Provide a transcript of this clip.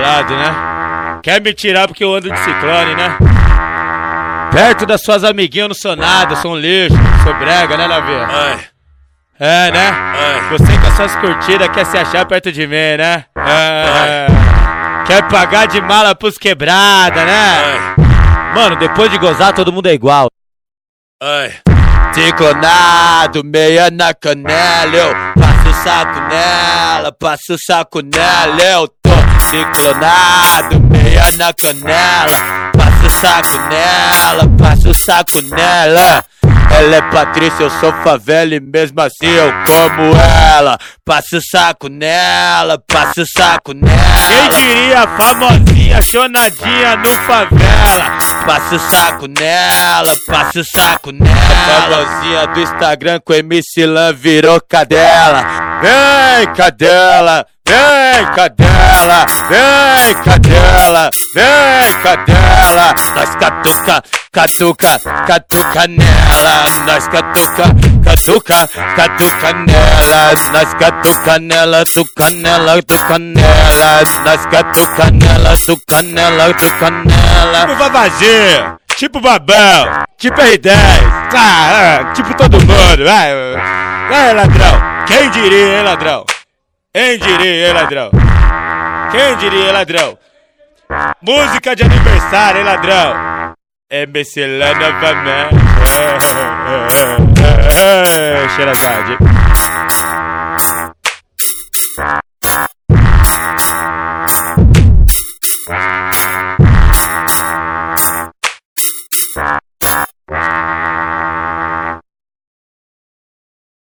né? Quer me tirar porque eu ando de ciclone, né? Perto das suas amiguinhas eu não sou nada, sou um lixo, sou brega, né? Ai, É, né? ai. Você com as suas curtidas quer se achar perto de mim, né? É. Quer pagar de mala pros quebrada, né? Ai, Mano, depois de gozar, todo mundo é igual. ai. Ciclonado, meia na canela, eu passo o saco nela, passo o saco nela, eu ciclonado, meia na canela, passo o saco nela, passo o saco nela. Ela é Patrícia, eu sou favela e mesmo assim eu como ela. Passo o saco nela, passo o saco nela. Quem diria famosinha, chonadinha no favela? Passo o saco nela, passo o saco nela. Famosinha do Instagram com MC Lan virou cadela. Vem, cadela. Vem, cadela, vem, cadela, vem, cadela. Nós catuca, catuca, catuca nela. Nós catuca, catuca, catuca nela. Nós catuca nela, tuca nela, tuca nela. Nós catuca nela, tuca nela, tuca nela. Tipo Vavazinho, tipo Babão, tipo R10. Ah, tipo todo mundo, vai. Vai, ladrão. Quem diria, hein, ladrão? Quem diria, ladrão? Quem diria, ladrão? Música de aniversário, ladrão? É Messelã novamente. É, é,